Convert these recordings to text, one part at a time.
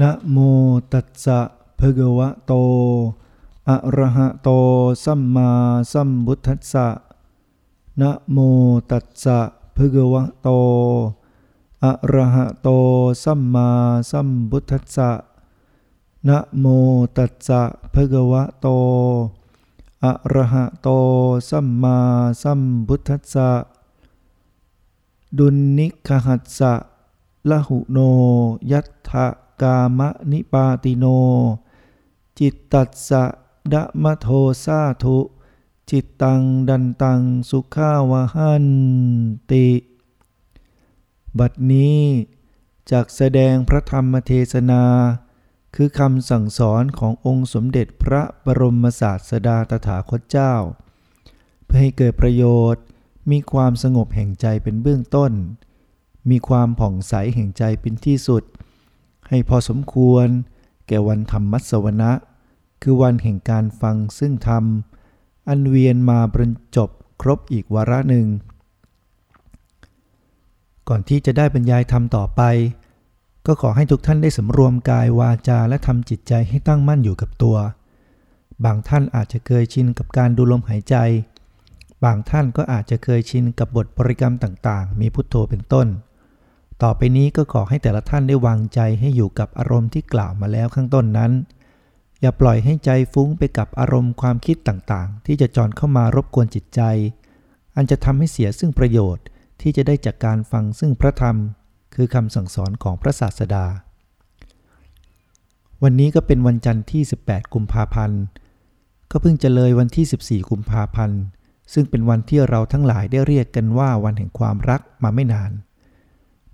นะโมตัสสะภะคะวะโต อะระหะโต สัมมาสัมพุทธัสสะนะโมตัสสะภะคะวะโต อะระหะโต สัมมาสัมพุทธัสสะนะโมตัสสะภะคะวะโต อะระหะโต สัมมาสัมพุทธัสสะ ดุลนิคหัสสะละหุโน ยัตถะ กามะนิปาติโน จิตตัสสะดะมะโทสาธุ จิตตังดันตังสุขาวหันติ บัดนี้จากแสดงพระธรรมเทศนา คือคำสั่งสอนขององค์สมเด็จพระบรมศาสดาตถาคตเจ้า เพื่อให้เกิดประโยชน์มีความสงบแห่งใจเป็นเบื้องต้น มีความผ่องใสแห่งใจเป็นที่สุด ให้พอสมควร แก่วันธรรมมัสวนะ คือวันแห่งการฟังซึ่งธรรม อันเวียนมาบรรจบครบอีกวาระหนึ่ง ก่อนที่จะได้บรรยายธรรมต่อไป ก็ขอให้ทุกท่านได้สำรวมกายวาจาและทำจิตใจให้ตั้งมั่นอยู่กับตัว บางท่านอาจจะเคยชินกับการดูลมหายใจ บางท่านก็อาจจะเคยชินกับบทบริกรรมต่างๆ มีพุทโธเป็นต้น ต่อไปนี้ก็ขอให้แต่ละท่านได้วางใจให้อยู่กับอารมณ์ที่กล่าวมาแล้วข้างต้นนั้น อย่าปล่อยให้ใจฟุ้งไปกับอารมณ์ความคิดต่างๆ ที่จะจอนเข้ามารบกวนจิตใจ อันจะทำให้เสียซึ่งประโยชน์ที่จะได้จากการฟังซึ่งพระธรรม คือคำสั่งสอนของพระศาสดา วันนี้ก็เป็นวันจันทร์ที่ 18 กุมภาพันธ์ก็เพิ่งจะเลยวันที่ 14 กุมภาพันธ์ซึ่งเป็นวันที่เราทั้งหลายได้เรียกกันว่าวันแห่งความรักมาไม่นาน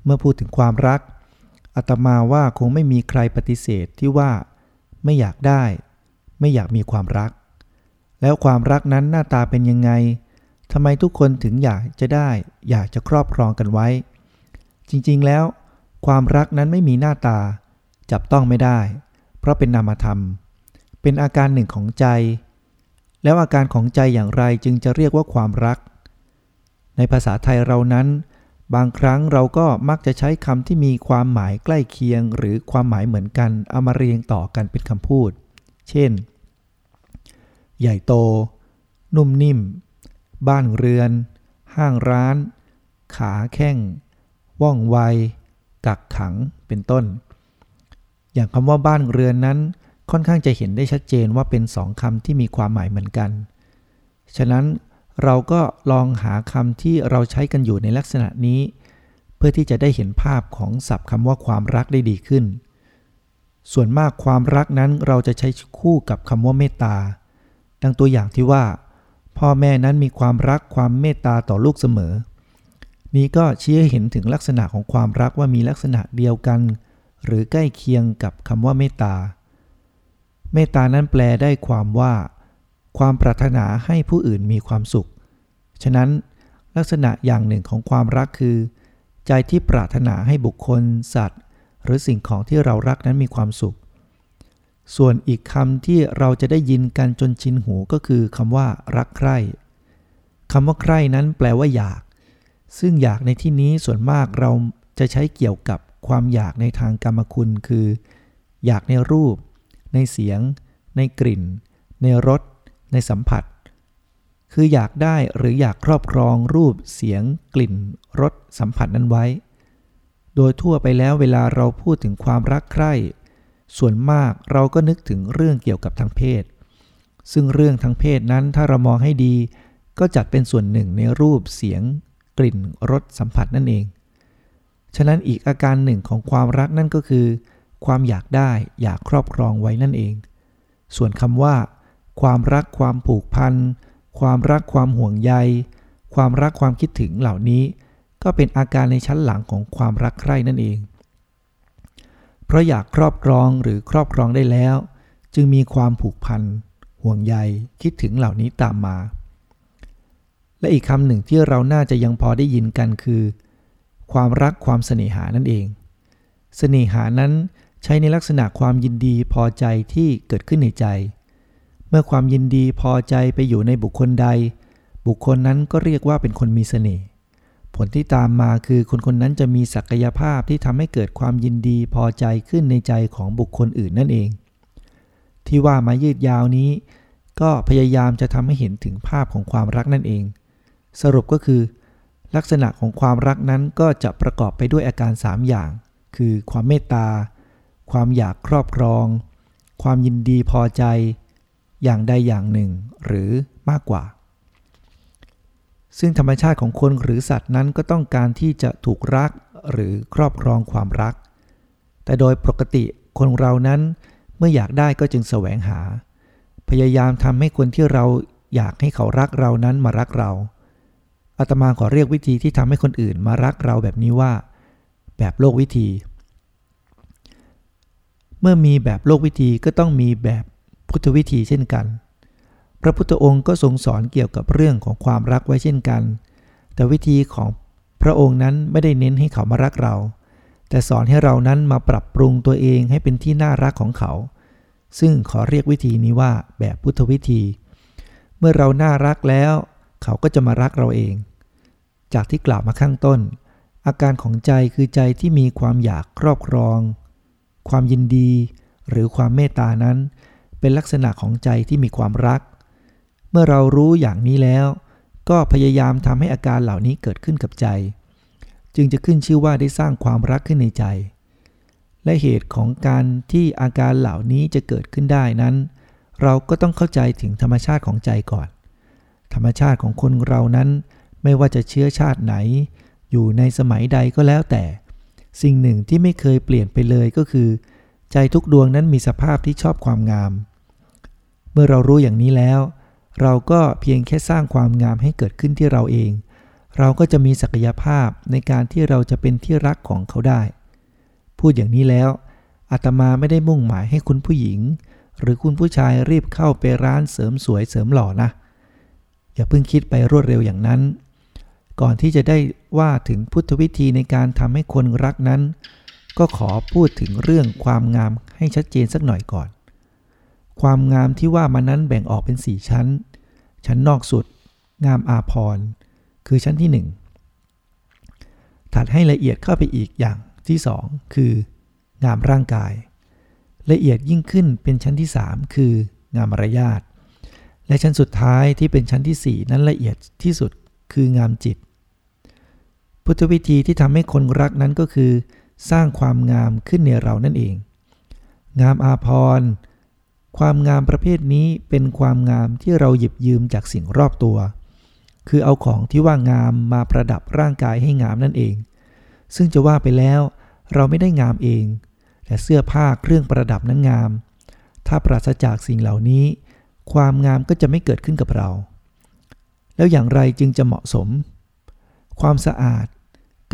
เมื่อพูดถึงความรักอาตมาว่าคงไม่มีใครปฏิเสธที่ว่าไม่อยากได้ ไม่อยากมีความรัก แล้วความรักนั้นหน้าตาเป็นยังไงทำไมทุกคนถึงอยากจะได้ อยากจะครอบครองกันไว้ จริงๆแล้ว ความรักนั้นไม่มีหน้าตา จับต้องไม่ได้ เพราะเป็นนามธรรม เป็นอาการหนึ่งของใจ แล้วอาการของใจอย่างไรจึงจะเรียกว่าความรัก ในภาษาไทยเรานั้น บางครั้งเราก็มักจะใช้คำที่มีความหมายใกล้เคียง หรือความหมายเหมือนกันเอามาเรียงต่อกันเป็นคำพูด เช่น ใหญ่โต นุ่มนิ่ม บ้านเรือน ห้างร้าน ขาแข้ง ว่องไว กักขัง เป็นต้น อย่างคำว่าบ้านเรือนนั้น ค่อนข้างจะเห็นได้ชัดเจนว่าเป็นสองคำที่มีความหมายเหมือนกัน ฉะนั้น เราก็ลองหาคำที่เราใช้กันอยู่ในลักษณะนี้ เพื่อที่จะได้เห็นภาพของศัพท์คำว่าความรักได้ดีขึ้น ส่วนมากความรักนั้นเราจะใช้คู่กับคำว่าเมตตา ดังตัวอย่างที่ว่า พ่อแม่นั้นมีความรักความเมตตาต่อลูกเสมอ นี้ก็ชี้ให้เห็นถึงลักษณะของความรักว่ามีลักษณะเดียวกัน หรือใกล้เคียงกับคำว่าเมตตา เมตตานั้นแปลได้ความว่า ความปรารถนาให้ผู้อื่นมีความสุข ฉะนั้นลักษณะอย่างหนึ่งของความรักคือ ใจที่ปรารถนาให้บุคคล สัตว์ หรือสิ่งของที่เรารักนั้นมีความสุข ส่วนอีกคำที่เราจะได้ยินกันจนชินหูก็คือคำว่า รักใคร่คำว่าใคร่นั้นแปลว่าอยาก ซึ่งอยากในที่นี้ส่วนมากเราจะใช้เกี่ยวกับความอยากในทางกรรมคุณคือ อยากในรูป ในเสียง ในกลิ่น ในรส ในสัมผัส คืออยากได้หรืออยากครอบครองรูปเสียง กลิ่นรสสัมผัสนั้นไว้ โดยทั่วไปแล้วเวลาเราพูดถึงความรักใคร่ ส่วนมากเราก็นึกถึงเรื่องเกี่ยวกับทางเพศ ซึ่งเรื่องทางเพศนั้นถ้าเรามองให้ดี ก็จัดเป็นส่วนหนึ่งในรูปเสียง กลิ่นรสสัมผัสนั่นเอง ฉะนั้นอีกอาการหนึ่งของความรักนั่นก็คือ ความอยากได้อยากครอบครองไว้นั่นเอง ส่วนคำว่า ความรักความผูกพัน ความรักความห่วงใย ความรักความคิดถึงเหล่านี้ ก็เป็นอาการในชั้นหลังของความรักใคร่นั่นเอง เพราะอยากครอบครองหรือครอบครองได้แล้ว จึงมีความผูกพัน ห่วงใยคิดถึงเหล่านี้ตามมา และอีกคำหนึ่งที่เราน่าจะยังพอได้ยินกันคือ ความรักความเสน่หานั่นเอง เสน่หานั้นใช้ในลักษณะความยินดีพอใจที่เกิดขึ้นในใจ เมื่อความยินดีพอใจไปอยู่ในบุคคลใด บุคคลนั้นก็เรียกว่าเป็นคนมีเสน่ห์ผลที่ตามมาคือคนคนนั้นจะมีศักยภาพที่ทำให้เกิดความยินดีพอใจขึ้นในใจของบุคคลอื่นนั่นเอง ที่ว่ามายืดยาวนี้ ก็พยายามจะทำให้เห็นถึงภาพของความรักนั่นเอง สรุปก็คือ ลักษณะของความรักนั้นก็จะประกอบไปด้วยอาการ 3 อย่าง คือความเมตตา ความอยากครอบครอง ความยินดีพอใจ อย่างใดอย่างหนึ่งหรือมากกว่า ซึ่งธรรมชาติของคนหรือสัตว์นั้นก็ต้องการที่จะถูกรักหรือครอบครองความรัก แต่โดยปกติคนเรานั้นเมื่ออยากได้ก็จึงแสวงหา พยายามทำให้คนที่เราอยากให้เขารักเรานั้นมารักเราอาตมาขอเรียกวิธีที่ทำให้คนอื่นมารักเราแบบนี้ว่า แบบโลกวิธี เมื่อมีแบบโลกวิธีก็ต้องมีแบบ พุทธวิธีเช่นกัน พระพุทธองค์ก็ทรงสอนเกี่ยวกับเรื่องของความรักไว้เช่นกัน แต่วิธีของพระองค์นั้นไม่ได้เน้นให้เขามารักเรา แต่สอนให้เรานั้นมาปรับปรุงตัวเองให้เป็นที่น่ารักของเขา ซึ่งขอเรียกวิธีนี้ว่าแบบพุทธวิธี เมื่อเราน่ารักแล้ว เขาก็จะมารักเราเอง จากที่กล่าวมาข้างต้น อาการของใจคือใจที่มีความอยากครอบครอง ความยินดี หรือความเมตตานั้น เป็นลักษณะของใจที่มีความรัก เมื่อเรารู้อย่างนี้แล้ว ก็พยายามทำให้อาการเหล่านี้เกิดขึ้นกับใจ จึงจะขึ้นชื่อว่าได้สร้างความรักขึ้นในใจ และเหตุของการที่อาการเหล่านี้จะเกิดขึ้นได้นั้น เราก็ต้องเข้าใจถึงธรรมชาติของใจก่อน ธรรมชาติของคนเรานั้น ไม่ว่าจะเชื้อชาติไหน อยู่ในสมัยใดก็แล้วแต่ สิ่งหนึ่งที่ไม่เคยเปลี่ยนไปเลยก็คือ ใจทุกดวงนั้นมีสภาพที่ชอบความงาม เมื่อเรารู้อย่างนี้แล้ว เราก็เพียงแค่สร้างความงามให้เกิดขึ้นที่เราเอง เราก็จะมีศักยภาพในการที่เราจะเป็นที่รักของเขาได้ พูดอย่างนี้แล้วอาตมาไม่ได้มุ่งหมายให้คุณผู้หญิง หรือคุณผู้ชายรีบเข้าไปร้านเสริมสวยเสริมหล่อนะ อย่าเพิ่งคิดไปรวดเร็วอย่างนั้น ก่อนที่จะได้ว่าถึงพุทธวิธีในการทำให้คนรักนั้น ก็ขอพูดถึงเรื่องความงามให้ชัดเจนสักหน่อยก่อน ความงามที่ว่ามานั้นแบ่งออกเป็นสี่ชั้น ชั้นนอกสุด งามอาพร คือชั้นที่หนึ่งถัดให้ละเอียดเข้าไปอีกอย่างที่สองคือ งามร่างกาย ละเอียดยิ่งขึ้นเป็นชั้นที่สามคืองามมารยาท และชั้นสุดท้ายที่เป็นชั้นที่สี่นั้นละเอียดที่สุดคืองามจิต พุทธวิธีที่ทำให้คนรักนั้นก็คือ สร้างความงามขึ้นในเรานั่นเอง งามอาพร ความงามประเภทนี้เป็นความงามที่เราหยิบยืมจากสิ่งรอบตัว คือเอาของที่ว่างามมาประดับร่างกายให้งามนั่นเอง ซึ่งจะว่าไปแล้ว เราไม่ได้งามเอง แต่เสื้อผ้าเครื่องประดับนั้นงาม ถ้าปราศจากสิ่งเหล่านี้ ความงามก็จะไม่เกิดขึ้นกับเรา แล้วอย่างไรจึงจะเหมาะสม ความสะอาด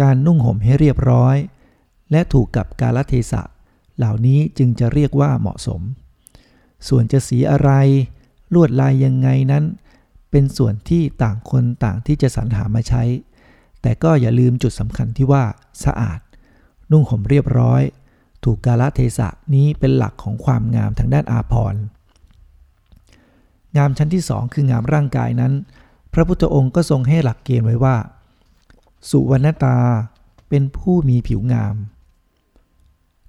การนุ่งห่มให้เรียบร้อย และถูกกับกาลเทศะ เหล่านี้จึงจะเรียกว่าเหมาะสม ส่วนจะสีอะไร ลวดลายยังไงนั้น เป็นส่วนที่ต่างคนต่างที่จะสรรหามาใช้ แต่ก็อย่าลืมจุดสำคัญที่ว่าสะอาด นุ่งห่มเรียบร้อย ถูกกาลเทศะนี้เป็นหลักของความงามทางด้านอาภรณ์งามชั้นที่สองคืองามร่างกายนั้น พระพุทธองค์ก็ทรงให้หลักเกณฑ์ไว้ว่า สุวรรณตาเป็นผู้มีผิวงาม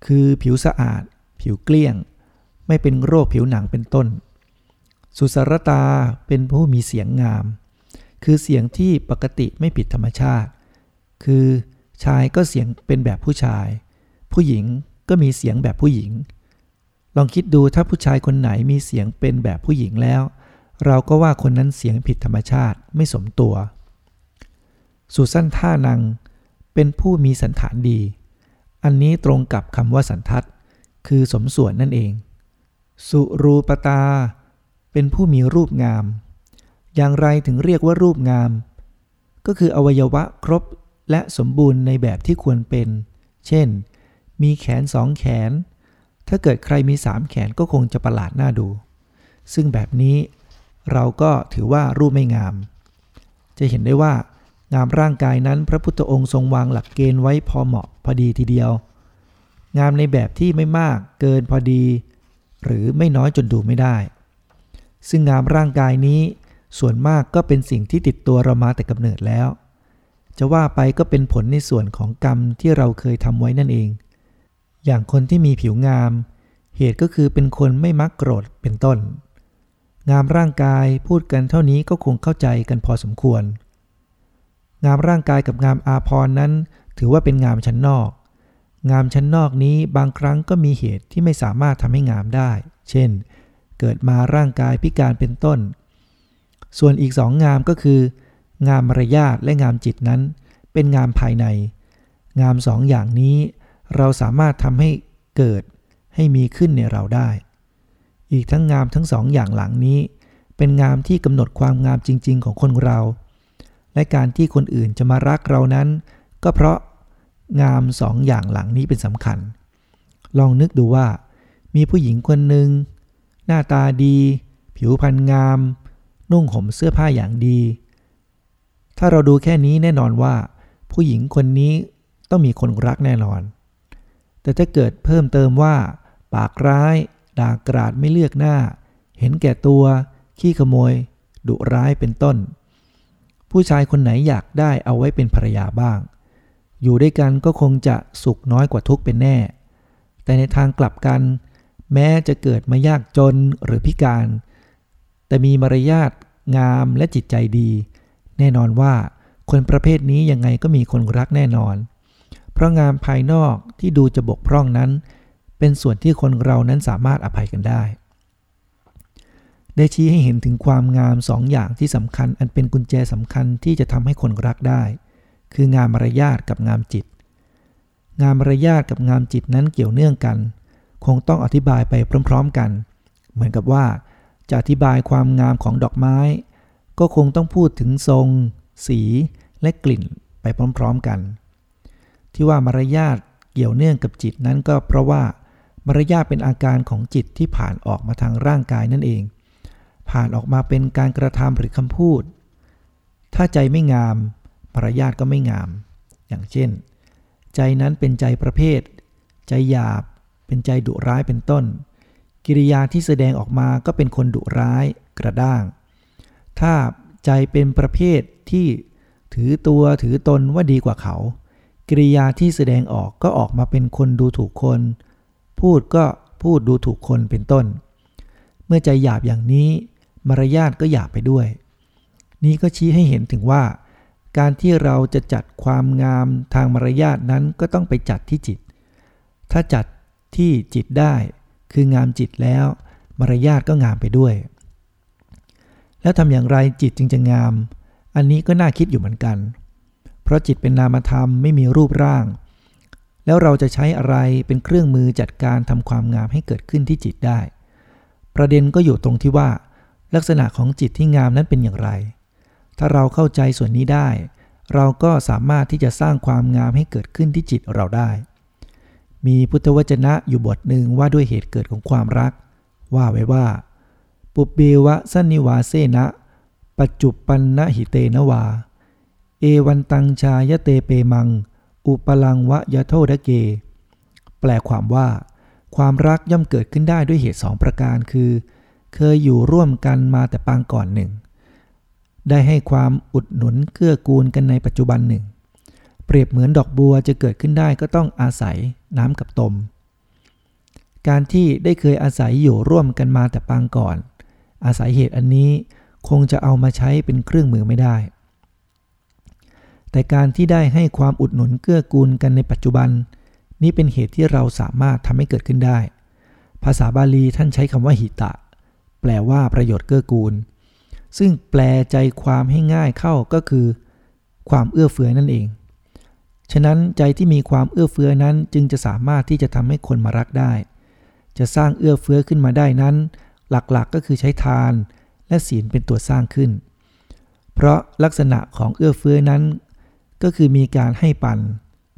คือผิวสะอาด ผิวเกลี้ยง ไม่เป็นโรคผิวหนังเป็นต้น สุสรตาเป็นผู้มีเสียงงาม คือเสียงที่ปกติไม่ผิดธรรมชาติ คือชายก็เสียงเป็นแบบผู้ชาย ผู้หญิงก็มีเสียงแบบผู้หญิง ลองคิดดูถ้าผู้ชายคนไหนมีเสียงเป็นแบบผู้หญิงแล้ว เราก็ว่าคนนั้นเสียงผิดธรรมชาติไม่สมตัว สุสั้นท่านัง เป็นผู้มีสันฐานดี อันนี้ตรงกับคำว่าสันทัดคือสมส่วนนั่นเอง สุรูปตา เป็นผู้มีรูปงาม อย่างไรถึงเรียกว่ารูปงาม ก็คืออวัยวะครบและสมบูรณ์ในแบบที่ควรเป็น เช่น มีแขนสองแขน ถ้าเกิดใครมีสามแขนก็คงจะประหลาดน่าดู ซึ่งแบบนี้เราก็ถือว่ารูปไม่งาม จะเห็นได้ว่างามร่างกายนั้นพระพุทธองค์ทรงวางหลักเกณฑ์ไว้พอเหมาะพอดีทีเดียว งามในแบบที่ไม่มากเกินพอดี หรือไม่น้อยจนดูไม่ได้ ซึ่งงามร่างกายนี้ ส่วนมากก็เป็นสิ่งที่ติดตัวเรามาแต่กำเนิดแล้ว จะว่าไปก็เป็นผลในส่วนของกรรมที่เราเคยทำไว้นั่นเอง อย่างคนที่มีผิวงาม เหตุก็คือเป็นคนไม่มักโกรธเป็นต้น งามร่างกายพูดกันเท่านี้ก็คงเข้าใจกันพอสมควร งามร่างกายกับงามอาพรนั้น ถือว่าเป็นงามชั้นนอก งามชั้นนอกนี้บางครั้งก็มีเหตุที่ไม่สามารถทำให้งามได้ เช่น เกิดมาร่างกายพิการเป็นต้น ส่วนอีกสองงามก็คือ งามมารยาทและงามจิตนั้น เป็นงามภายใน งามสองอย่างนี้ เราสามารถทำให้เกิดให้มีขึ้นในเราได้ อีกทั้งงามทั้งสองอย่างหลังนี้ เป็นงามที่กำหนดความงามจริง ๆ ของคนเรา และการที่คนอื่นจะมารักเรานั้น ก็เพราะ งามสองอย่างหลังนี้เป็นสำคัญ ลองนึกดูว่า มีผู้หญิงคนหนึ่งหน้าตาดี ผิวพรรณงาม นุ่งห่มเสื้อผ้าอย่างดี ถ้าเราดูแค่นี้แน่นอนว่า ผู้หญิงคนนี้ต้องมีคนรักแน่นอน แต่ถ้าเกิดเพิ่มเติมว่า ปากร้ายด่ากราดไม่เลือกหน้า เห็นแก่ตัว ขี้ขโมย ดุร้ายเป็นต้น ผู้ชายคนไหนอยากได้เอาไว้เป็นภรรยาบ้าง อยู่ด้วยกันก็คงจะสุขน้อยกว่าทุกเป็นแน่ แต่ในทางกลับกัน แม้จะเกิดมายากจนหรือพิการ แต่มีมารยาทงามและจิตใจดี แน่นอนว่าคนประเภทนี้ยังไงก็มีคนรักแน่นอน เพราะงามภายนอกที่ดูจะบกพร่องนั้น เป็นส่วนที่คนเรานั้นสามารถอภัยกันได้ ได้ชี้ให้เห็นถึงความงามสองอย่างที่สำคัญอันเป็นกุญแจสำคัญที่จะทำให้คนรักได้ คืองามมารยาทกับงามจิต งามมารยาทกับงามจิตนั้นเกี่ยวเนื่องกัน คงต้องอธิบายไปพร้อม ๆกัน เหมือนกับว่า จะอธิบายความงามของดอกไม้ ก็คงต้องพูดถึงทรง สีและกลิ่นไปพร้อม ๆกัน ที่ว่ามารยาทเกี่ยวเนื่องกับจิตนั้นก็เพราะว่ามารยาทเป็นอาการของจิตที่ผ่านออกมาทางร่างกายนั่นเอง ผ่านออกมาเป็นการกระทำหรือคำพูด ถ้าใจไม่งาม มารยาทก็ไม่งาม อย่างเช่น ใจนั้นเป็นใจประเภท ใจหยาบ เป็นใจดุร้ายเป็นต้น กิริยาที่แสดงออกมาก็เป็นคนดุร้ายกระด้าง ถ้าใจเป็นประเภทที่ถือตัวถือตนว่าดีกว่าเขา กิริยาที่แสดงออกก็ออกมาเป็นคนดูถูกคน พูดก็พูดดูถูกคนเป็นต้น เมื่อใจหยาบอย่างนี้มารยาทก็หยาบไปด้วย นี้ก็ชี้ให้เห็นถึงว่า การที่เราจะจัดความงามทางมารยาทนั้นก็ต้องไปจัดที่จิต ถ้าจัดที่จิตได้คืองามจิตแล้ว มารยาทก็งามไปด้วย แล้วทำอย่างไรจิตจึงจะงาม อันนี้ก็น่าคิดอยู่เหมือนกัน เพราะจิตเป็นนามธรรมไม่มีรูปร่าง แล้วเราจะใช้อะไรเป็นเครื่องมือจัดการทำความงามให้เกิดขึ้นที่จิตได้ ประเด็นก็อยู่ตรงที่ว่า ลักษณะของจิตที่งามนั้นเป็นอย่างไร ถ้าเราเข้าใจส่วนนี้ได้ เราก็สามารถที่จะสร้างความงามให้เกิดขึ้นที่จิตเราได้ มีพุทธวจนะอยู่บทหนึ่งว่าด้วยเหตุเกิดของความรัก ว่าไว้ว่า ปุเบวะสันนิวาเซนะปัจจุปันนะหิเตนวา เอวันตังชายเตเปมัง อุปลังวะยะโทดเก แปลความว่า ความรักย่อมเกิดขึ้นได้ด้วยเหตุสองประการคือ เคยอยู่ร่วมกันมาแต่ปางก่อนหนึ่ง ได้ให้ความอุดหนุนเกื้อกูลกันในปัจจุบันหนึ่ง เปรียบเหมือนดอกบัวจะเกิดขึ้นได้ก็ต้องอาศัยน้ำกับตม การที่ได้เคยอาศัยอยู่ร่วมกันมาแต่ปางก่อน อาศัยเหตุอันนี้คงจะเอามาใช้เป็นเครื่องมือไม่ได้ แต่การที่ได้ให้ความอุดหนุนเกื้อกูลกันในปัจจุบัน นี่เป็นเหตุที่เราสามารถทำให้เกิดขึ้นได้ ภาษาบาลีท่านใช้คำว่าหิตะ แปลว่าประโยชน์เกื้อกูล ซึ่งแปลใจความให้ง่ายเข้าก็คือ ความเอื้อเฟื้อนั่นเอง ฉะนั้นใจที่มีความเอื้อเฟื้อนั้นจึงจะสามารถที่จะทำให้คนมารักได้ จะสร้างเอื้อเฟื้อขึ้นมาได้นั้น หลักๆกก็คือใช้ทานและศีลเป็นตัวสร้างขึ้น เพราะลักษณะของเอื้อเฟื้อนั้น ก็คือมีการให้ปัน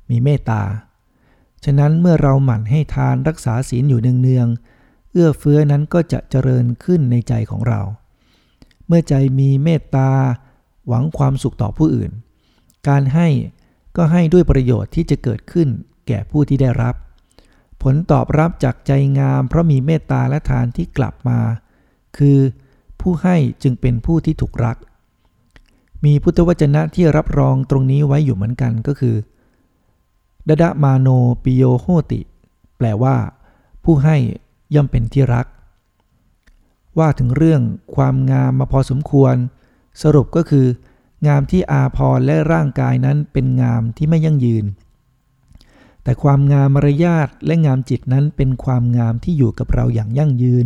มีเมตตา ฉะนั้นเมื่อเราหมั่นให้ทานรักษาศีลอยู่เนืองๆเอื้อเฟื้อนั้นก็จะเจริญขึ้นในใจของเรา มื่อใจมีเมตตา หวังความสุขต่อผู้อื่น การให้ก็ให้ด้วยประโยชน์ที่จะเกิดขึ้นแก่ผู้ที่ได้รับ ผลตอบรับจากใจงามเพราะมีเมตตาและทานที่กลับมา คือผู้ให้จึงเป็นผู้ที่ถูกรัก มีพุทธวจนะที่รับรองตรงนี้ไว้อยู่เหมือนกันก็คือดดะมาโนปิโยโหติ แปลว่า ผู้ให้ย่อมเป็นที่รัก ว่าถึงเรื่องความงามมาพอสมควร สรุปก็คือ งามที่อาพรและร่างกายนั้นเป็นงามที่ไม่ยั่งยืน แต่ความงามมารยาทและงามจิตนั้นเป็นความงามที่อยู่กับเราอย่างยั่งยืน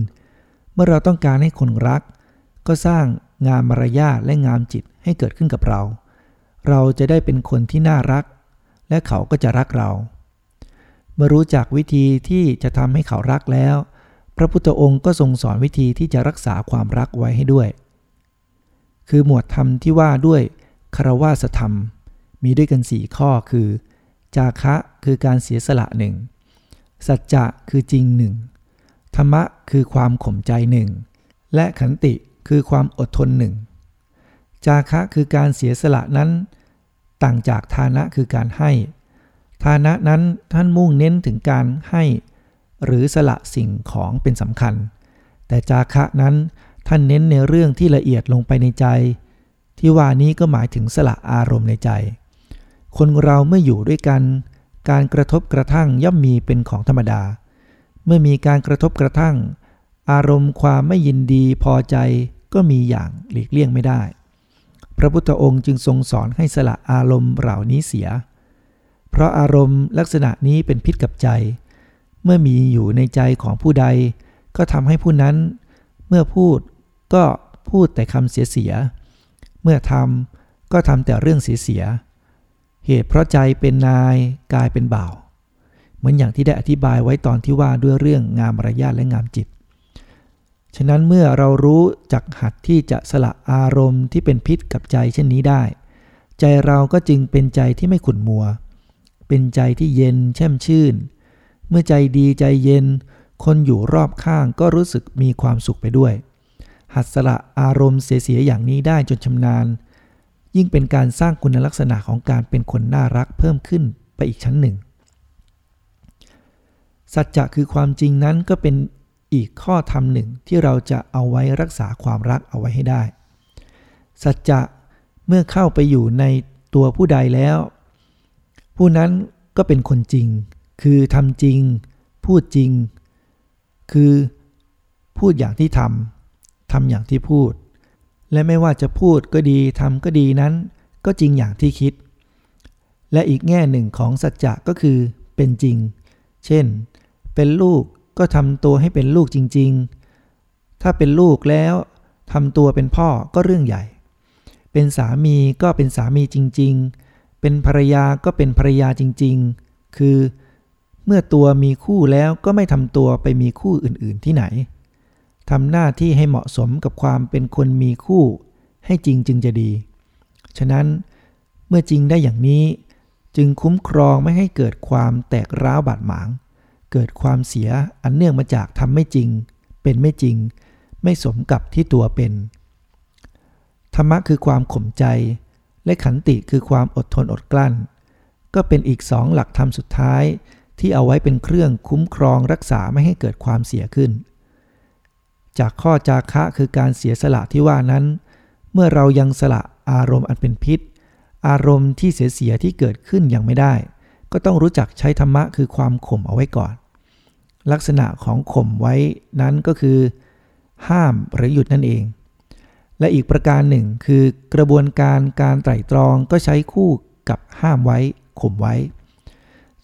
เมื่อเราต้องการให้คนรัก ก็สร้างงามมารยาทและงามจิตให้เกิดขึ้นกับเรา เราจะได้เป็นคนที่น่ารัก และเขาก็จะรักเรา เมื่อรู้จักวิธีที่จะทำให้เขารักแล้ว พระพุทธองค์ก็ทรงสอนวิธีที่จะรักษาความรักไว้ให้ด้วย คือหมวดธรรมที่ว่าด้วยคารวาสธรรม มีด้วยกันสี่ข้อคือ จาคะคือการเสียสละหนึ่งสัจจะคือจริงหนึ่งธรรมะคือความข่มใจหนึ่งและขันติคือความอดทนหนึ่งจาคะคือการเสียสละนั้น ต่างจากทานะคือการให้ ทานะนั้นท่านมุ่งเน้นถึงการให้ หรือสละสิ่งของเป็นสำคัญ แต่จาคะนั้นท่านเน้นในเรื่องที่ละเอียดลงไปในใจ ที่ว่านี้ก็หมายถึงสละอารมณ์ในใจ คนเราเมื่ออยู่ด้วยกัน การกระทบกระทั่งย่อมมีเป็นของธรรมดา เมื่อมีการกระทบกระทั่ง อารมณ์ความไม่ยินดีพอใจก็มีอย่างหลีกเลี่ยงไม่ได้ พระพุทธองค์จึงทรงสอนให้สละอารมณ์เหล่านี้เสีย เพราะอารมณ์ลักษณะนี้เป็นพิษกับใจ เมื่อมีอยู่ในใจของผู้ใด ก็ทำให้ผู้นั้น เมื่อพูดก็พูดแต่คำเสียๆเมื่อทำก็ทำแต่เรื่องเสียๆเหตุเพราะใจเป็นนายกายเป็นบ่าว เหมือนอย่างที่ได้อธิบายไว้ตอนที่ว่าด้วยเรื่องงามมารยาทและงามจิต ฉะนั้นเมื่อเรารู้จักหัดที่จะสละอารมณ์ที่เป็นพิษกับใจเช่นนี้ได้ ใจเราก็จึงเป็นใจที่ไม่ขุ่นมัว เป็นใจที่เย็นแช่มชื่น เมื่อใจดีใจเย็น คนอยู่รอบข้างก็รู้สึกมีความสุขไปด้วย หัดสละอารมณ์เสียๆอย่างนี้ได้จนชำนาญ ยิ่งเป็นการสร้างคุณลักษณะของการเป็นคนน่ารักเพิ่มขึ้นไปอีกชั้นหนึ่ง สัจจะคือความจริงนั้นก็เป็นอีกข้อธรรมหนึ่งที่เราจะเอาไว้รักษาความรักเอาไว้ให้ได้ สัจจะเมื่อเข้าไปอยู่ในตัวผู้ใดแล้ว ผู้นั้นก็เป็นคนจริง คือทำจริง พูดจริง คือพูดอย่างที่ทำทำอย่างที่พูด และไม่ว่าจะพูดก็ดีทำก็ดีนั้น ก็จริงอย่างที่คิด และอีกแง่หนึ่งของสัจจะก็คือเป็นจริง เช่น เป็นลูกก็ทำตัวให้เป็นลูกจริง ๆ ถ้าเป็นลูกแล้วทำตัวเป็นพ่อก็เรื่องใหญ่ เป็นสามีก็เป็นสามีจริง ๆ เป็นภรรยาก็เป็นภรรยาจริง ๆ คือ เมื่อตัวมีคู่แล้วก็ไม่ทำตัวไปมีคู่อื่นๆที่ไหนทำหน้าที่ให้เหมาะสมกับความเป็นคนมีคู่ ให้จริงจึงจะดี ฉะนั้นเมื่อจริงได้อย่างนี้ จึงคุ้มครองไม่ให้เกิดความแตกร้าวบาดหมาง เกิดความเสียอันเนื่องมาจากทำไม่จริง เป็นไม่จริง ไม่สมกับที่ตัวเป็น ธรรมะคือความข่มใจ และขันติคือความอดทนอดกลั้น ก็เป็นอีกสองหลักธรรมสุดท้าย ที่เอาไว้เป็นเครื่องคุ้มครองรักษาไม่ให้เกิดความเสียขึ้น จากข้อจาคะคือการเสียสละที่ว่านั้น เมื่อเรายังสละอารมณ์อันเป็นพิษ อารมณ์ที่เสียเสียที่เกิดขึ้นยังไม่ได้ ก็ต้องรู้จักใช้ธรรมะคือความข่มเอาไว้ก่อน ลักษณะของข่มไว้นั้นก็คือ ห้ามหรือหยุดนั่นเอง และอีกประการหนึ่งคือกระบวนการการไตร่ตรองก็ใช้คู่กับห้ามไว้ข่มไว้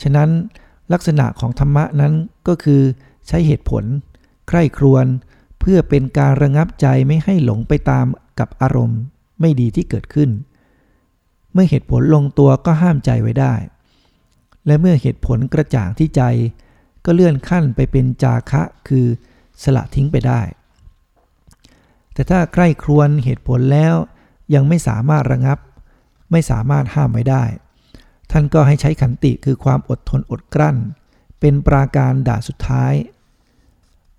ฉะนั้น ลักษณะของธรรมะนั้นก็คือใช้เหตุผล ใคร่ครวญเพื่อเป็นการระงับใจไม่ให้หลงไปตามกับอารมณ์ ไม่ดีที่เกิดขึ้น เมื่อเหตุผลลงตัวก็ห้ามใจไว้ได้ และเมื่อเหตุผลกระจ่างที่ใจ ก็เลื่อนขั้นไปเป็นจาคะคือสละทิ้งไปได้ แต่ถ้าใกล้ครวนเหตุผลแล้วยังไม่สามารถระงับ ไม่สามารถห้ามไว้ได้ ท่านก็ให้ใช้ขันติคือความอดทนอดกลั้น เป็นปราการด่าสุดท้าย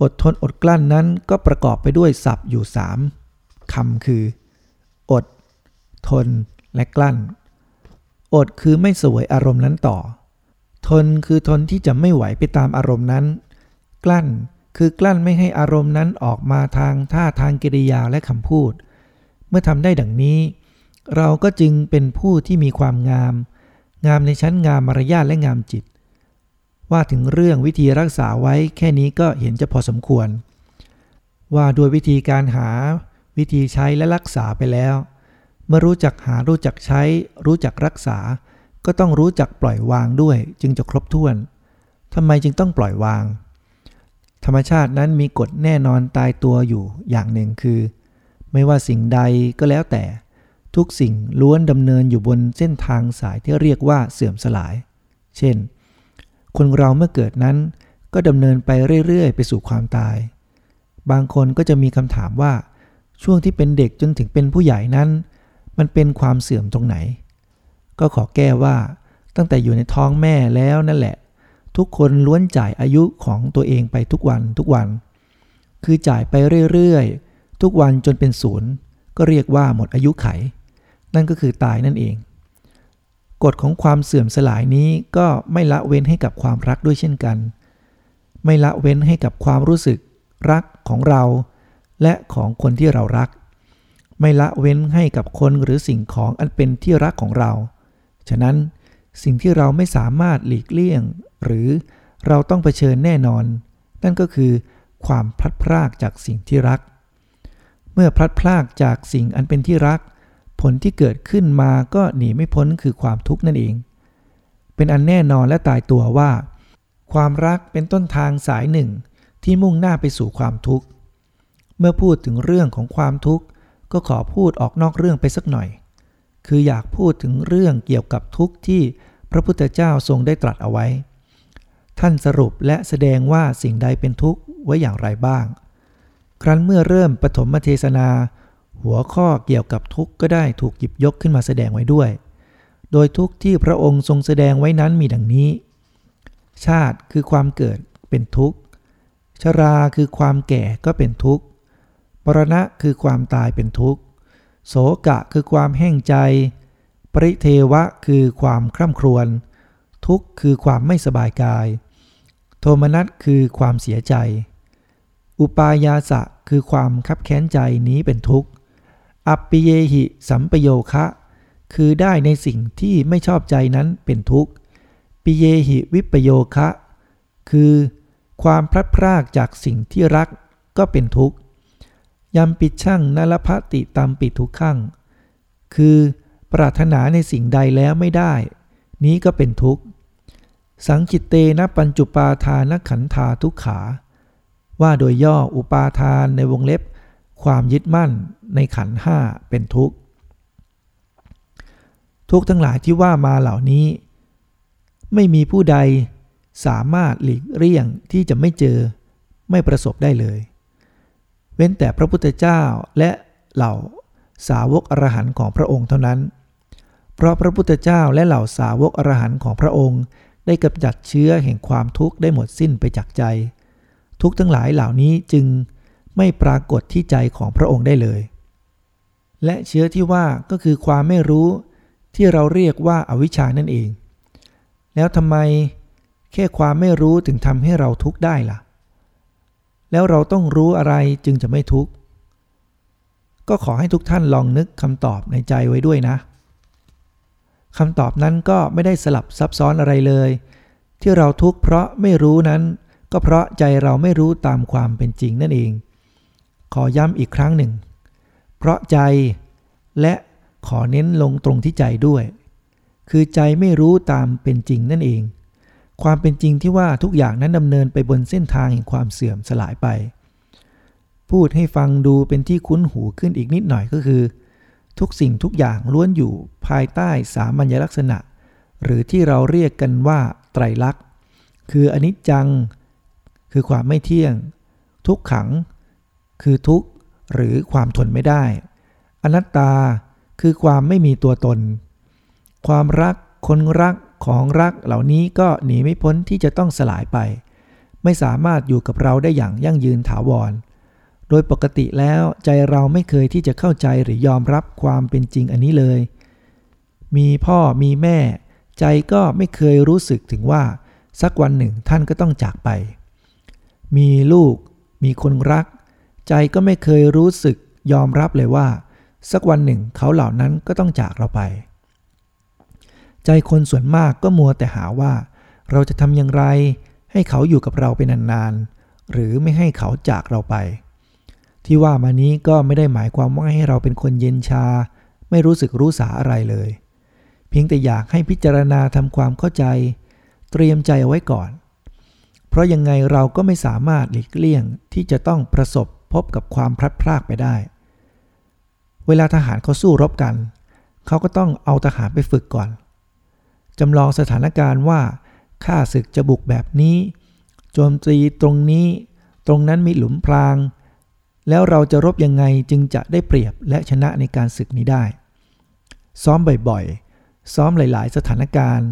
อดทนอดกลั้นนั้นก็ประกอบไปด้วยศัพท์อยู่สามคำคือ อด ทน และกลั้น อดคือไม่สวยอารมณ์นั้นต่อ ทนคือทนที่จะไม่ไหวไปตามอารมณ์นั้น กลั้นคือกลั้นไม่ให้อารมณ์นั้นออกมาทางท่าทางกิริยาและคำพูด เมื่อทำได้ดังนี้ เราก็จึงเป็นผู้ที่มีความงาม งามในชั้นงามมารยาทและงามจิต ว่าถึงเรื่องวิธีรักษาไว้แค่นี้ก็เห็นจะพอสมควร ว่าด้วยวิธีการหา วิธีใช้และรักษาไปแล้ว เมื่อรู้จักหารู้จักใช้ รู้จักรักษา ก็ต้องรู้จักปล่อยวางด้วย จึงจะครบถ้วนทำไมจึงต้องปล่อยวาง ธรรมชาตินั้นมีกฎแน่นอนตายตัวอยู่อย่างหนึ่งคือ ไม่ว่าสิ่งใดก็แล้วแต่ ทุกสิ่งล้วนดำเนินอยู่บนเส้นทางสายที่เรียกว่าเสื่อมสลาย เช่น คนเราเมื่อเกิดนั้น ก็ดำเนินไปเรื่อยๆ ไปสู่ความตาย บางคนก็จะมีคำถามว่า ช่วงที่เป็นเด็กจนถึงเป็นผู้ใหญ่นั้น มันเป็นความเสื่อมตรงไหน ก็ขอแก้ว่า ตั้งแต่อยู่ในท้องแม่แล้วนั่นแหละ ทุกคนล้วนจ่ายอายุของตัวเองไปทุกวันทุกวัน คือจ่ายไปเรื่อยๆ ทุกวันจนเป็นศูนย์ก็เรียกว่าหมดอายุไข นั่นก็คือตายนั่นเอง กฎของความเสื่อมสลายนี้ก็ไม่ละเว้นให้กับความรักด้วยเช่นกัน ไม่ละเว้นให้กับความรู้สึก รักของเรา และของคนที่เรารัก ไม่ละเว้นให้กับคนหรือสิ่งของอันเป็นที่รักของเรา ฉะนั้นสิ่งที่เราไม่สามารถหลีกเลี่ยง หรือเราต้องเผชิญแน่นอน นั่นก็คือความพลัดพรากจากสิ่งที่รัก เมื่อพลัดพรากจากสิ่งอันเป็นที่รัก ผลที่เกิดขึ้นมาก็หนีไม่พ้นคือความทุกข์นั่นเอง เป็นอันแน่นอนและตายตัวว่า ความรักเป็นต้นทางสายหนึ่งที่มุ่งหน้าไปสู่ความทุกข์ เมื่อพูดถึงเรื่องของความทุกข์ ก็ขอพูดออกนอกเรื่องไปสักหน่อย คืออยากพูดถึงเรื่องเกี่ยวกับทุกข์ที่พระพุทธเจ้าทรงได้ตรัสเอาไว้ ท่านสรุปและแสดงว่าสิ่งใดเป็นทุกข์ไว้อย่างไรบ้าง ครั้นเมื่อเริ่มปฐมเทศนา หัวข้อเกี่ยวกับทุกข์ก็ได้ถูกหยิบยกขึ้นมาแสดงไว้ด้วย โดยทุกข์ที่พระองค์ทรงแสดงไว้นั้นมีดังนี้ ชาติคือความเกิดเป็นทุกข์ ชราคือความแก่ก็เป็นทุกข์ปรณะคือความตายเป็นทุกข์ โสกะคือความแห้งใจ ปริเทวะคือความคร่ำครวญ ทุกข์คือความไม่สบายกาย โทมนัสคือความเสียใจ อุปายาสะคือความคับแค้นใจนี้เป็นทุกข์ อัปปิเยหิสัมปโยคะ คือได้ในสิ่งที่ไม่ชอบใจนั้นเป็นทุกข์ปิเยหิวิปโยคะ คือความพลัดพรากจากสิ่งที่รักก็เป็นทุกข์ยำปิดช่างนลพติตามปิดทุกขังคือปรารถนาในสิ่งใดแล้วไม่ได้ นี้ก็เป็นทุกข์ สังกิตเตนะปัญจุปาทานขันธาทุกขา ว่าโดยย่ออุปาทานในวงเล็บ ความยึดมั่นในขันห้าเป็นทุกข์ ทุกทั้งหลายที่ว่ามาเหล่านี้ ไม่มีผู้ใดสามารถหลีกเลี่ยงที่จะไม่เจอไม่ประสบได้เลย เว้นแต่พระพุทธเจ้าและเหล่าสาวกอรหันต์ของพระองค์เท่านั้น เพราะพระพุทธเจ้าและเหล่าสาวกอรหันต์ของพระองค์ ได้กำจัดเชื้อแห่งความทุกข์ได้หมดสิ้นไปจากใจ ทุกทั้งหลายเหล่านี้จึง ไม่ปรากฏที่ใจของพระองค์ได้เลย และเชื้อที่ว่าก็คือความไม่รู้ที่เราเรียกว่าอาวิชชานั่นเอง แล้วทำไมแค่ความไม่รู้ถึงทำให้เราทุกข์ได้ล่ะ แล้วเราต้องรู้อะไรจึงจะไม่ทุกข์ ก็ขอให้ทุกท่านลองนึกคำตอบในใจไว้ด้วยนะคำตอบนั้นก็ไม่ได้สลับซับซ้อนอะไรเลย ที่เราทุกข์เพราะไม่รู้นั้น ก็เพราะใจเราไม่รู้ตามความเป็นจริงนั่นเอง ขอย้ำอีกครั้งหนึ่ง เพราะใจและขอเน้นลงตรงที่ใจด้วย คือใจไม่รู้ตามเป็นจริงนั่นเอง ความเป็นจริงที่ว่าทุกอย่างนั้นดำเนินไปบนเส้นทางแห่งความเสื่อมสลายไป พูดให้ฟังดูเป็นที่คุ้นหูขึ้นอีกนิดหน่อยก็คือ ทุกสิ่งทุกอย่างล้วนอยู่ภายใต้สามัญลักษณะ หรือที่เราเรียกกันว่าไตรลักษณ์ คืออนิจจัง คือความไม่เที่ยง ทุกขัง คือทุกข์หรือความทนไม่ได้ อนัตตาคือความไม่มีตัวตน ความรักคนรักของรักเหล่านี้ก็หนีไม่พ้นที่จะต้องสลายไป ไม่สามารถอยู่กับเราได้อย่างยั่งยืนถาวร โดยปกติแล้วใจเราไม่เคยที่จะเข้าใจหรือยอมรับความเป็นจริงอันนี้เลย มีพ่อมีแม่ ใจก็ไม่เคยรู้สึกถึงว่า สักวันหนึ่งท่านก็ต้องจากไป มีลูก มีคนรัก ใจก็ไม่เคยรู้สึกยอมรับเลยว่า สักวันหนึ่งเขาเหล่านั้นก็ต้องจากเราไป ใจคนส่วนมากก็มัวแต่หาว่า เราจะทำอย่างไร ให้เขาอยู่กับเราเป็นนานๆ หรือไม่ให้เขาจากเราไป ที่ว่ามานี้ก็ไม่ได้หมายความว่าให้เราเป็นคนเย็นชา ไม่รู้สึกรู้สาอะไรเลย เพียงแต่อยากให้พิจารณาทำความเข้าใจ เตรียมใจเอาไว้ก่อน เพราะยังไงเราก็ไม่สามารถหลีกเลี่ยงที่จะต้องประสบ พบกับความพลัดพรากไปได้ เวลาทหารเขาสู้รบกัน เขาก็ต้องเอาทหารไปฝึกก่อนจำลองสถานการณ์ว่าข้าศึกจะบุกแบบนี้ โจมตีตรงนี้ ตรงนั้นมีหลุมพราง แล้วเราจะรบยังไงจึงจะได้เปรียบและชนะในการศึกนี้ได้ ซ้อมบ่อยๆ ซ้อมหลายๆ สถานการณ์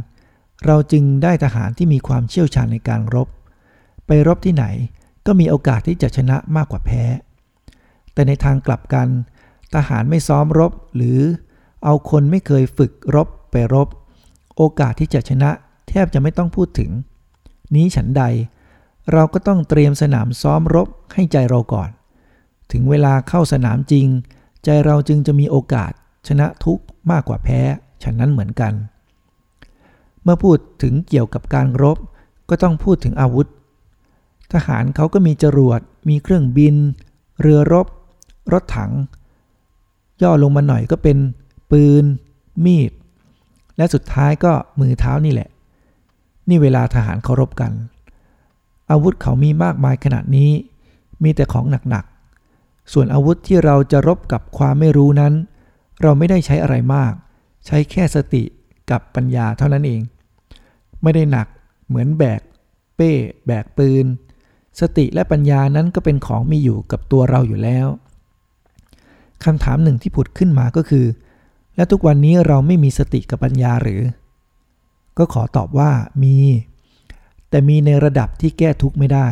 เราจึงได้ทหารที่มีความเชี่ยวชาญในการรบ ไปรบที่ไหน ก็มีโอกาสที่จะชนะมากกว่าแพ้ แต่ในทางกลับกัน ทหารไม่ซ้อมรบหรือเอาคนไม่เคยฝึกรบไปรบ โอกาสที่จะชนะแทบจะไม่ต้องพูดถึง นี้ฉันใด เราก็ต้องเตรียมสนามซ้อมรบให้ใจเราก่อน ถึงเวลาเข้าสนามจริง ใจเราจึงจะมีโอกาสชนะทุกมากกว่าแพ้ ฉันนั้นเหมือนกัน เมื่อพูดถึงเกี่ยวกับการรบ ก็ต้องพูดถึงอาวุธ ทหารเขาก็มีจรวด มีเครื่องบิน เรือรบ รถถัง ย่อลงมาหน่อยก็เป็นปืน มีด และสุดท้ายก็มือเท้านี่แหละ นี่เวลาทหารเคารพกัน อาวุธเขามีมากมายขนาดนี้ มีแต่ของหนักๆ ส่วนอาวุธที่เราจะรบกับความไม่รู้นั้น เราไม่ได้ใช้อะไรมาก ใช้แค่สติกับปัญญาเท่านั้นเอง ไม่ได้หนักเหมือนแบก เป้ แบกปืน สติและปัญญานั้นก็เป็นของมีอยู่กับตัวเราอยู่แล้วคำถามหนึ่งที่ผุดขึ้นมาก็คือ แล้วทุกวันนี้เราไม่มีสติกับปัญญาหรือ ก็ขอตอบว่ามี แต่มีในระดับที่แก้ทุกข์ไม่ได้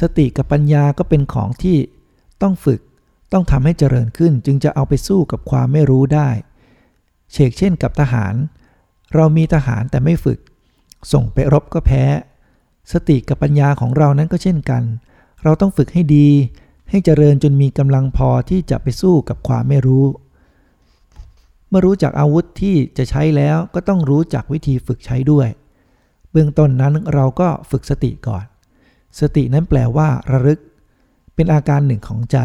สติกับปัญญาก็เป็นของที่ต้องฝึกต้องทำให้เจริญขึ้นจึงจะเอาไปสู้กับความไม่รู้ได้เชกเช่นกับทหาร เรามีทหารแต่ไม่ฝึก ส่งไปรบก็แพ้ สติกับปัญญาของเรานั้นก็เช่นกัน เราต้องฝึกให้ดี ให้เจริญจนมีกำลังพอที่จะไปสู้กับความไม่รู้ เมื่อรู้จักอาวุธที่จะใช้แล้วก็ต้องรู้จักวิธีฝึกใช้ด้วย เบื้องต้นนั้นเราก็ฝึกสติก่อน สตินั้นแปลว่าระลึก เป็นอาการหนึ่งของใจ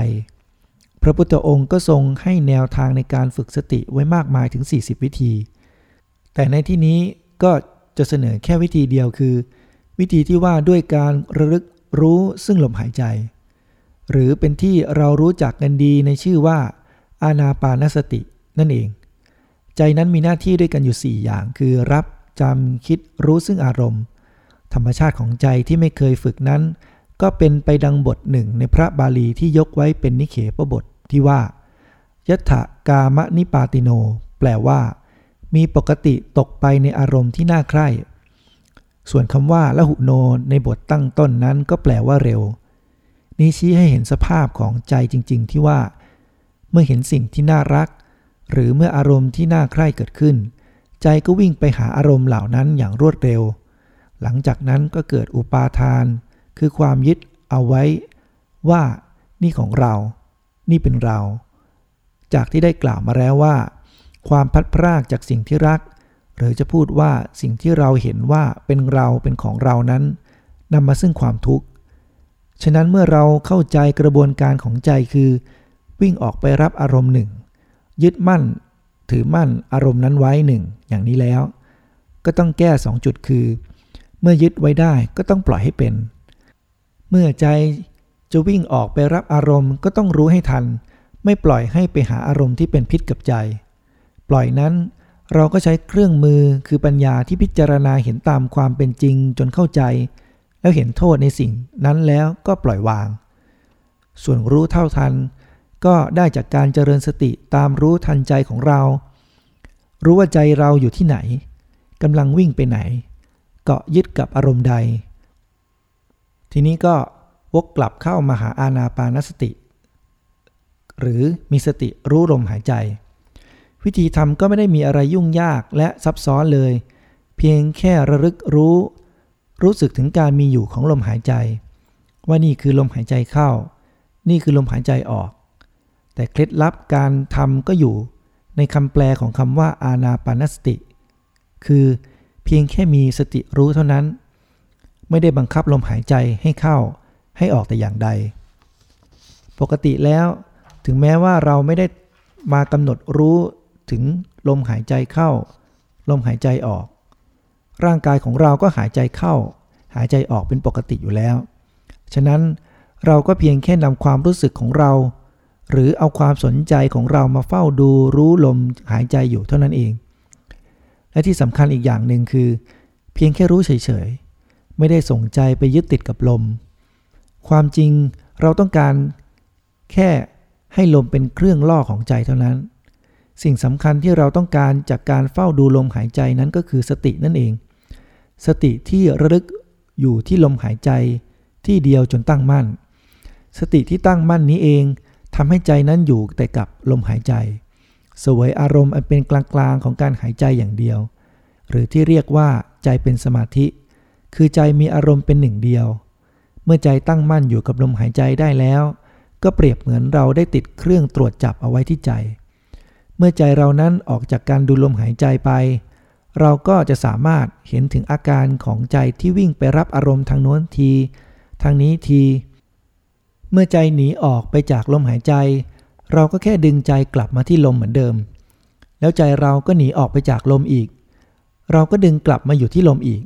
พระพุทธองค์ก็ทรงให้แนวทางในการฝึกสติไว้มากมายถึง 40 วิธี แต่ในที่นี้ก็จะเสนอแค่วิธีเดียวคือ วิธีที่ว่าด้วยการระลึกรู้ซึ่งลมหายใจ หรือเป็นที่เรารู้จักกันดีในชื่อว่า อานาปานสตินั่นเอง ใจนั้นมีหน้าที่ด้วยกันอยู่ 4 อย่าง คือรับจำคิดรู้ซึ่งอารมณ์ ธรรมชาติของใจที่ไม่เคยฝึกนั้น ก็เป็นไปดังบทหนึ่งในพระบาลีที่ยกไว้เป็นนิเขปบทที่ว่า ยัตถกามนิปาติโน แปลว่า มีปกติตกไปในอารมณ์ที่น่าใคร่ ส่วนคำว่าละหุโนในบทตั้งต้นนั้นก็แปลว่าเร็ว นี้ชี้ให้เห็นสภาพของใจจริง ๆ ที่ว่า เมื่อเห็นสิ่งที่น่ารัก หรือเมื่ออารมณ์ที่น่าใคร่เกิดขึ้น ใจก็วิ่งไปหาอารมณ์เหล่านั้นอย่างรวดเร็ว หลังจากนั้นก็เกิดอุปาทาน คือความยึดเอาไว้ ว่า นี่ของเรา นี่เป็นเรา จากที่ได้กล่าวมาแล้วว่า ความพัดพรากจากสิ่งที่รัก หรือจะพูดว่าสิ่งที่เราเห็นว่าเป็นเราเป็นของเรานั้นนำมาซึ่งความทุกข์ ฉะนั้นเมื่อเราเข้าใจกระบวนการของใจคือ วิ่งออกไปรับอารมณ์หนึ่ง ยึดมั่น ถือมั่นอารมณ์นั้นไว้หนึ่งอย่างนี้แล้ว ก็ต้องแก้สองจุดคือ เมื่อยึดไว้ได้ก็ต้องปล่อยให้เป็น เมื่อใจจะวิ่งออกไปรับอารมณ์ก็ต้องรู้ให้ทัน ไม่ปล่อยให้ไปหาอารมณ์ที่เป็นพิษกับใจ ปล่อยนั้น เราก็ใช้เครื่องมือคือปัญญาที่พิจารณาเห็นตามความเป็นจริงจนเข้าใจ แล้วเห็นโทษในสิ่งนั้นแล้วก็ปล่อยวาง ส่วนรู้เท่าทัน ก็ได้จากการเจริญสติตามรู้ทันใจของเรา รู้ว่าใจเราอยู่ที่ไหนกำลังวิ่งไปไหน เกาะยึดกับอารมณ์ใด ทีนี้ก็วกกลับเข้ามาหาอาณาปานสติ หรือมีสติรู้ลมหายใจ วิธีทำก็ไม่ได้มีอะไรยุ่งยากและซับซ้อนเลย เพียงแค่ระลึกรู้ รู้สึกถึงการมีอยู่ของลมหายใจ ว่านี่คือลมหายใจเข้า นี่คือลมหายใจออก แต่เคล็ดลับการทำก็อยู่ในคำแปลของคำว่าอานาปานสติ คือเพียงแค่มีสติรู้เท่านั้น ไม่ได้บังคับลมหายใจให้เข้า ให้ออกแต่อย่างใด ปกติแล้ว ถึงแม้ว่าเราไม่ได้มากำหนดรู้ ถึงลมหายใจเข้า ลมหายใจออก ร่างกายของเราก็หายใจเข้า หายใจออกเป็นปกติอยู่แล้ว ฉะนั้นเราก็เพียงแค่นำความรู้สึกของเรา หรือเอาความสนใจของเรามาเฝ้าดูรู้ลมหายใจอยู่เท่านั้นเอง และที่สำคัญอีกอย่างหนึ่งคือ เพียงแค่รู้เฉยๆ ไม่ได้ส่งใจไปยึดติดกับลม ความจริงเราต้องการแค่ให้ลมเป็นเครื่องล่อของใจเท่านั้น สิ่งสำคัญที่เราต้องการจากการเฝ้าดูลมหายใจนั้นก็คือสตินั่นเอง สติที่ระลึกอยู่ที่ลมหายใจที่เดียวจนตั้งมั่น สติที่ตั้งมั่นนี้เองทำให้ใจนั้นอยู่แต่กับลมหายใจ สวยอารมณ์อันเป็นกลางๆของการหายใจอย่างเดียว หรือที่เรียกว่าใจเป็นสมาธิ คือใจมีอารมณ์เป็นหนึ่งเดียว เมื่อใจตั้งมั่นอยู่กับลมหายใจได้แล้ว ก็เปรียบเหมือนเราได้ติดเครื่องตรวจจับเอาไว้ที่ใจ เมื่อใจเรานั้นออกจากการดูลมหายใจไป เราก็จะสามารถเห็นถึงอาการของใจที่วิ่งไปรับอารมณ์ทางโน้นที ทางนี้ที เมื่อใจหนีออกไปจากลมหายใจ เราก็แค่ดึงใจกลับมาที่ลมเหมือนเดิม แล้วใจเราก็หนีออกไปจากลมอีก เราก็ดึงกลับมาอยู่ที่ลมอีก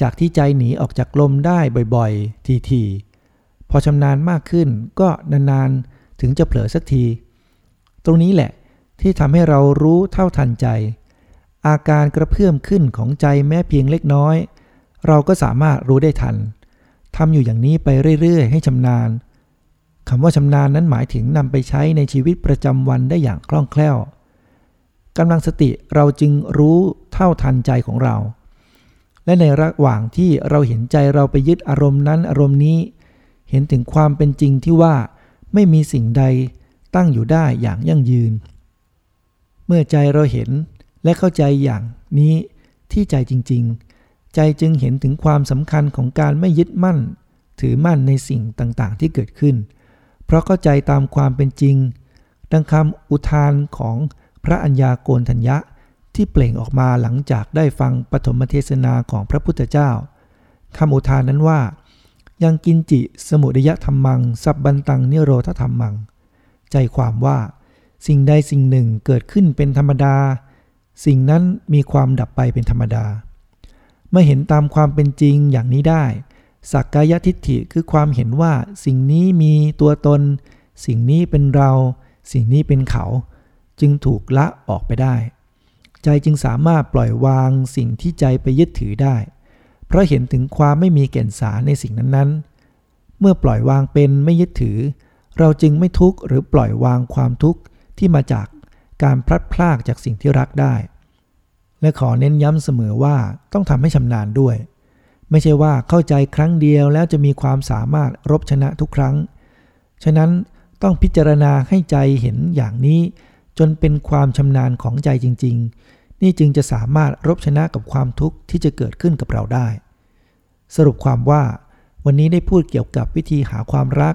จากที่ใจหนีออกจากลมได้บ่อยๆ ทีๆพอชำนาญมากขึ้นก็นานๆ ถึงจะเผลอสักที ตรงนี้แหละที่ทำให้เรารู้เท่าทันใจ อาการกระเพื่อมขึ้นของใจแม้เพียงเล็กน้อย เราก็สามารถรู้ได้ทันทำอยู่อย่างนี้ไปเรื่อยๆ ให้ชำนาญคำว่าชำนาญนั้นหมายถึงนำไปใช้ในชีวิตประจำวันได้อย่างคล่องแคล่วกำลังสติเราจึงรู้เท่าทันใจของเรา และในระหว่างที่เราเห็นใจเราไปยึดอารมณ์นั้นอารมณ์นี้ เห็นถึงความเป็นจริงที่ว่าไม่มีสิ่งใด ตั้งอยู่ได้อย่างยั่งยืน เมื่อใจเราเห็นและเข้าใจอย่างนี้ที่ใจจริง ๆ ใจจึงเห็นถึงความสำคัญของการไม่ยึดมั่น ถือมั่นในสิ่งต่างๆ ที่เกิดขึ้น เพราะเข้าใจตามความเป็นจริง ดังคำอุทานของพระัญญาโกนทัญญะที่เปล่งออกมาหลังจากได้ฟังปฐมเทศนาของพระพุทธเจ้าคำอุทานนั้นว่า ยังกินจิสมุทยธรรมัง สับบันตังเนโรธธรรมัง ใจความว่า สิ่งใดสิ่งหนึ่งเกิดขึ้นเป็นธรรมดา สิ่งนั้นมีความดับไปเป็นธรรมดา เมื่อเห็นตามความเป็นจริงอย่างนี้ได้ สักกายทิฏฐิคือความเห็นว่าสิ่งนี้มีตัวตน สิ่งนี้เป็นเรา สิ่งนี้เป็นเขา จึงถูกละออกไปได้ ใจจึงสามารถปล่อยวางสิ่งที่ใจไปยึดถือได้ เพราะเห็นถึงความไม่มีแก่นสารในสิ่งนั้นๆ เมื่อปล่อยวางเป็นไม่ยึดถือ เราจึงไม่ทุกข์หรือปล่อยวางความทุกข์ที่มาจากการพลัดพรากจากสิ่งที่รักได้ และขอเน้นย้ำเสมอว่าต้องทำให้ชำนาญด้วย ไม่ใช่ว่าเข้าใจครั้งเดียวแล้วจะมีความสามารถรบชนะทุกครั้ง ฉะนั้นต้องพิจารณาให้ใจเห็นอย่างนี้ จนเป็นความชำนาญของใจจริง ๆ นี่จึงจะสามารถรบชนะกับความทุกข์ที่จะเกิดขึ้นกับเราได้ สรุปความว่า วันนี้ได้พูดเกี่ยวกับวิธีหาความรัก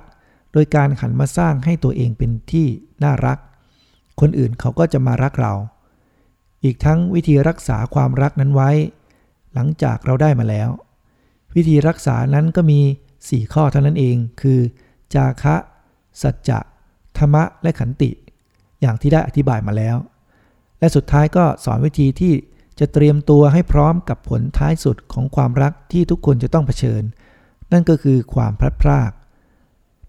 โดยการหันมาสร้างให้ตัวเองเป็นที่น่ารัก คนอื่นเขาก็จะมารักเรา อีกทั้งวิธีรักษาความรักนั้นไว้ หลังจากเราได้มาแล้ว วิธีรักษานั้นก็มี 4 ข้อเท่านั้นเอง คือ จาคะ สัจจะธรรมะ และขันติ อย่างที่ได้อธิบายมาแล้ว และสุดท้ายก็สอนวิธีที่จะเตรียมตัวให้พร้อมกับผลท้ายสุดของความรักที่ทุกคนจะต้องเผชิญ นั่นก็คือความพลัดพราก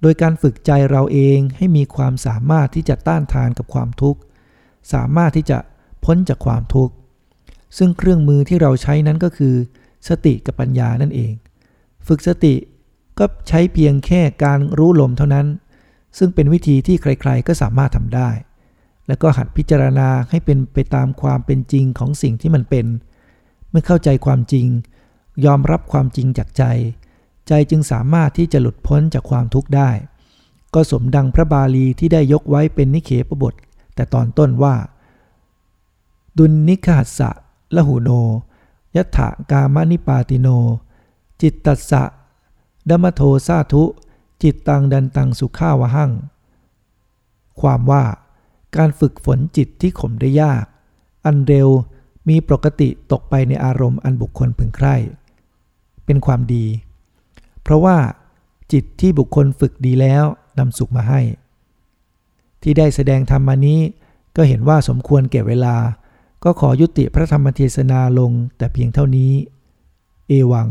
โดยการฝึกใจเราเองให้มีความสามารถที่จะต้านทานกับความทุกข์ สามารถที่จะพ้นจากความทุกข์ ซึ่งเครื่องมือที่เราใช้นั้นก็คือ สติกับปัญญานั่นเอง ฝึกสติก็ใช้เพียงแค่การรู้ลมเท่านั้น ซึ่งเป็นวิธีที่ใครๆก็สามารถทำได้ แล้วก็หัดพิจารณาให้เป็นไปตามความเป็นจริงของสิ่งที่มันเป็น เมื่อเข้าใจความจริง ยอมรับความจริงจากใจ ใจจึงสามารถที่จะหลุดพ้นจากความทุกข์ได้ ก็สมดังพระบาลีที่ได้ยกไว้เป็นนิเคปบท แต่ตอนต้นว่า ดุลนิคหัสสะละหูโนยัตถากามนิปาติโน จิตตัสสะดัมโทสาทุจิตตังดันตังสุขาวหังความว่าการฝึกฝนจิตที่ข่มได้ยาก อันเร็วมีปกติตกไปในอารมณ์อันบุคคลพึงใคร่ เป็นความดี เพราะว่าจิตที่บุคคลฝึกดีแล้วนำสุขมาให้ ที่ได้แสดงธรรมมานี้ ก็เห็นว่าสมควรแก่เวลา ก็ขอยุติพระธรรมเทศนาลงแต่เพียงเท่านี้ เอวัง